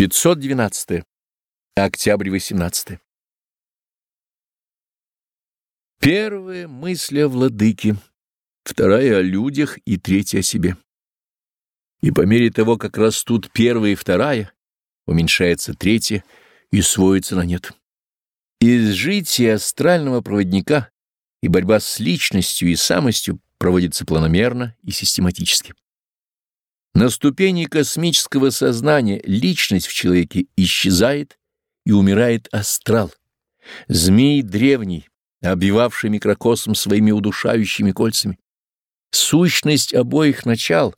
512. Октябрь 18. Первая мысль о владыке, вторая о людях и третья о себе. И по мере того, как растут первая и вторая, уменьшается третья и сводится на нет. Изжитие астрального проводника и борьба с личностью и самостью проводится планомерно и систематически. На ступени космического сознания личность в человеке исчезает и умирает астрал. Змей древний, обвивавший микрокосм своими удушающими кольцами. Сущность обоих начал,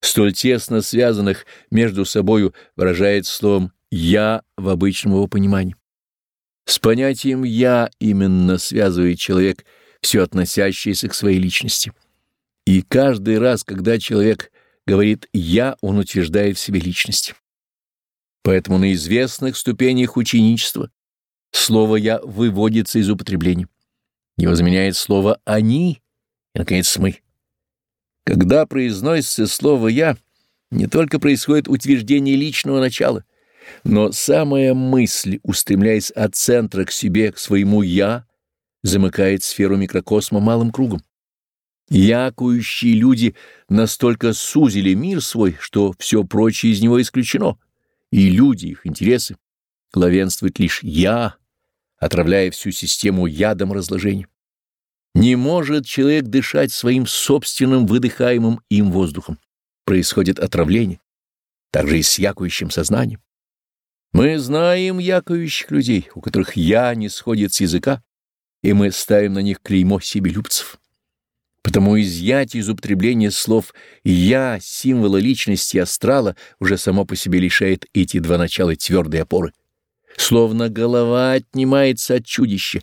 столь тесно связанных между собою, выражает словом «я» в обычном его понимании. С понятием «я» именно связывает человек все относящееся к своей личности. И каждый раз, когда человек говорит «я», он утверждает в себе личность. Поэтому на известных ступенях ученичества слово «я» выводится из употребления. Его заменяет слово «они» и, наконец, «мы». Когда произносится слово «я», не только происходит утверждение личного начала, но самая мысль, устремляясь от центра к себе, к своему «я», замыкает сферу микрокосма малым кругом. Якующие люди настолько сузили мир свой, что все прочее из него исключено, и люди, их интересы, главенствует лишь «я», отравляя всю систему ядом разложения. Не может человек дышать своим собственным выдыхаемым им воздухом. Происходит отравление. Так же и с якующим сознанием. Мы знаем якующих людей, у которых «я» не сходит с языка, и мы ставим на них клеймо себелюбцев. Потому изъятие из употребления слов «я» символа личности астрала уже само по себе лишает эти два начала твердой опоры. Словно голова отнимается от чудища,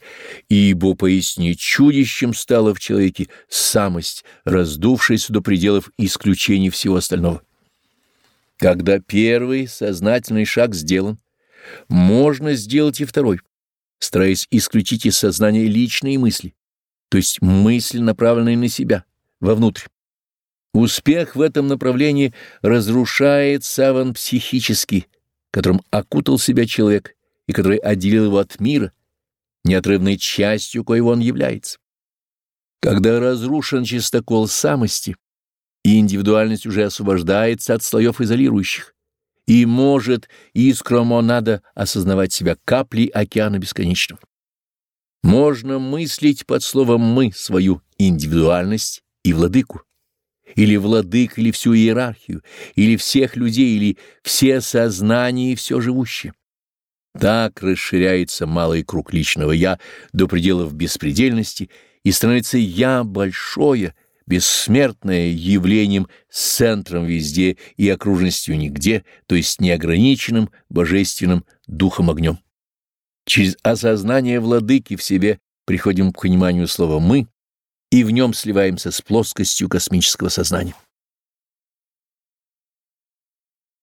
ибо поясни чудищем стала в человеке самость, раздувшаяся до пределов исключений всего остального. Когда первый сознательный шаг сделан, можно сделать и второй, стараясь исключить из сознания личные мысли то есть мысль, направленная на себя, вовнутрь. Успех в этом направлении разрушает саван психический, которым окутал себя человек и который отделил его от мира, неотрывной частью коего он является. Когда разрушен чистокол самости, и индивидуальность уже освобождается от слоев изолирующих, и может искра монада осознавать себя каплей океана бесконечного. Можно мыслить под словом «мы» свою индивидуальность и владыку, или владык, или всю иерархию, или всех людей, или все сознания и все живущее. Так расширяется малый круг личного «я» до пределов беспредельности и становится «я» большое, бессмертное явлением с центром везде и окружностью нигде, то есть неограниченным божественным духом-огнем. Через осознание владыки в себе приходим к пониманию слова «мы» и в нем сливаемся с плоскостью космического сознания.